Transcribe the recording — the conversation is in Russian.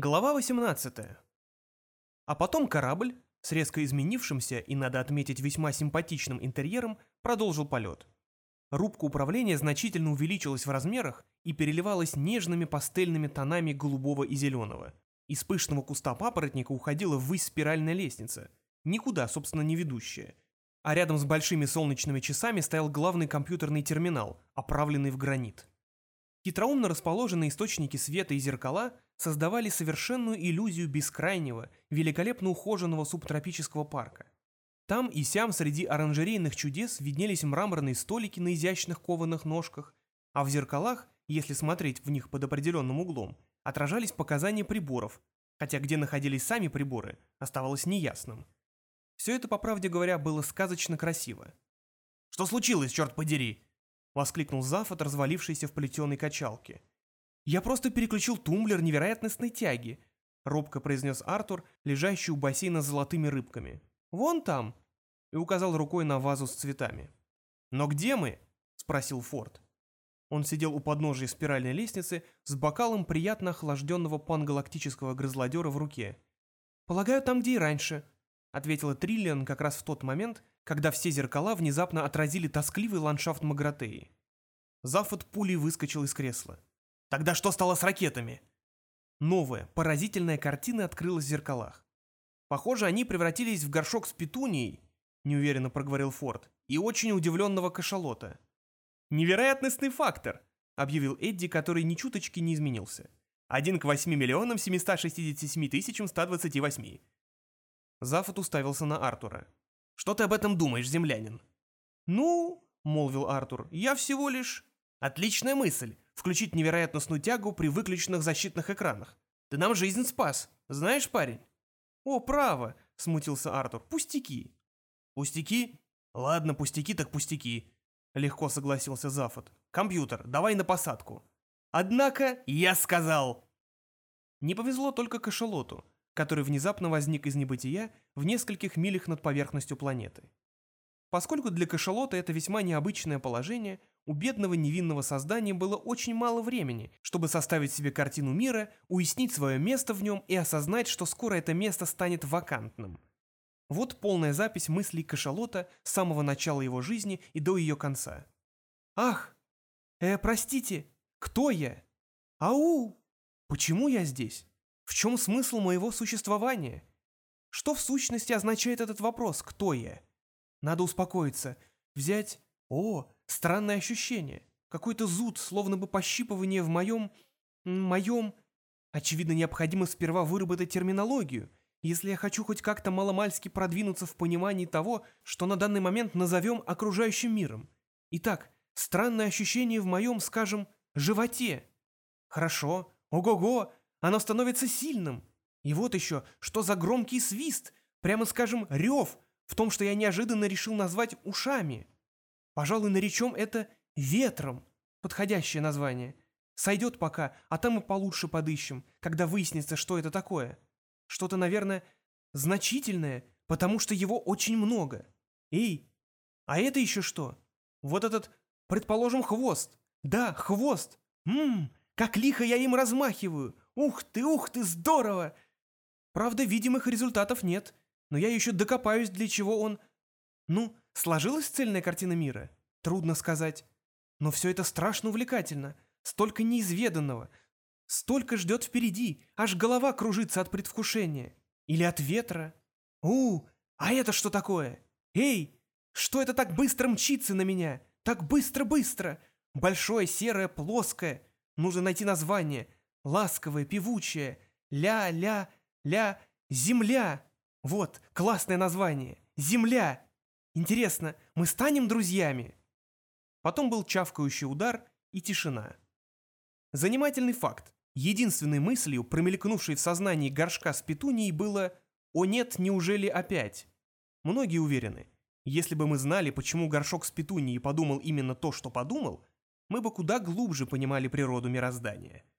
Глава 18. А потом корабль, с резко изменившимся и, надо отметить, весьма симпатичным интерьером, продолжил полет. Рубка управления значительно увеличилась в размерах и переливалась нежными пастельными тонами голубого и зеленого. Из пышного куста папоротника уходила ввысь спиральная лестница, никуда, собственно, не ведущая. А рядом с большими солнечными часами стоял главный компьютерный терминал, оправленный в гранит. Хитроумно расположенные источники света и зеркала создавали совершенную иллюзию бескрайнего, великолепно ухоженного субтропического парка. Там и сям среди оранжерейных чудес виднелись мраморные столики на изящных кованых ножках, а в зеркалах, если смотреть в них под определенным углом, отражались показания приборов, хотя где находились сами приборы, оставалось неясным. Все это, по правде говоря, было сказочно красиво. «Что случилось, черт подери?» — воскликнул Зафот, развалившийся в плетеной качалке. «Я просто переключил тумблер невероятностной тяги», — робко произнес Артур, лежащий у бассейна с золотыми рыбками. «Вон там», — и указал рукой на вазу с цветами. «Но где мы?» — спросил Форд. Он сидел у подножия спиральной лестницы с бокалом приятно охлажденного пангалактического грызлодера в руке. «Полагаю, там, где и раньше», — ответила Триллиан как раз в тот момент, когда все зеркала внезапно отразили тоскливый ландшафт Магратеи. Зафот пулей выскочил из кресла. «Тогда что стало с ракетами?» Новая, поразительная картина открылась в зеркалах. «Похоже, они превратились в горшок с петунией», — неуверенно проговорил Форд, — «и очень удивленного кашалота». «Невероятностный фактор», — объявил Эдди, который ни чуточки не изменился. «Один к 8 миллионам 767 тысячам 128». Зафот уставился на Артура. Что ты об этом думаешь, землянин?» «Ну...» — молвил Артур. «Я всего лишь...» «Отличная мысль — включить невероятностную тягу при выключенных защитных экранах. Ты нам жизнь спас, знаешь, парень?» «О, право!» — смутился Артур. «Пустяки!» «Пустяки? Ладно, пустяки так пустяки!» — легко согласился Зафот. «Компьютер, давай на посадку!» «Однако я сказал...» Не повезло только кашалоту который внезапно возник из небытия в нескольких милях над поверхностью планеты. Поскольку для кашалота это весьма необычное положение, у бедного невинного создания было очень мало времени, чтобы составить себе картину мира, уяснить свое место в нем и осознать, что скоро это место станет вакантным. Вот полная запись мыслей кашалота с самого начала его жизни и до ее конца. «Ах! Э, простите! Кто я? Ау! Почему я здесь? В чем смысл моего существования? Что в сущности означает этот вопрос «Кто я?» Надо успокоиться, взять... О, странное ощущение. Какой-то зуд, словно бы пощипывание в моем... моем... Очевидно, необходимо сперва выработать терминологию, если я хочу хоть как-то маломальски продвинуться в понимании того, что на данный момент назовем окружающим миром. Итак, странное ощущение в моем, скажем, животе. Хорошо, ого-го, оно становится сильным. И вот еще, что за громкий свист, прямо скажем, рев, в том, что я неожиданно решил назвать ушами. Пожалуй, наречем это ветром. Подходящее название. Сойдет пока, а там и получше подыщем, когда выяснится, что это такое. Что-то, наверное, значительное, потому что его очень много. Эй, а это еще что? Вот этот, предположим, хвост. Да, хвост. Ммм, как лихо я им размахиваю. Ух ты, ух ты, здорово! Правда, видимых результатов нет, но я еще докопаюсь, для чего он... Ну, сложилась цельная картина мира? Трудно сказать. Но все это страшно увлекательно. Столько неизведанного. Столько ждет впереди, аж голова кружится от предвкушения. Или от ветра. У, а это что такое? Эй, что это так быстро мчится на меня? Так быстро-быстро. Большое, серое, плоское. Нужно найти название ласковое, певучее, ля-ля-ля, земля. Вот, классное название. Земля. Интересно, мы станем друзьями? Потом был чавкающий удар и тишина. Занимательный факт. Единственной мыслью, промелькнувшей в сознании горшка с петунией, было «О нет, неужели опять?». Многие уверены, если бы мы знали, почему горшок с петунией подумал именно то, что подумал, мы бы куда глубже понимали природу мироздания –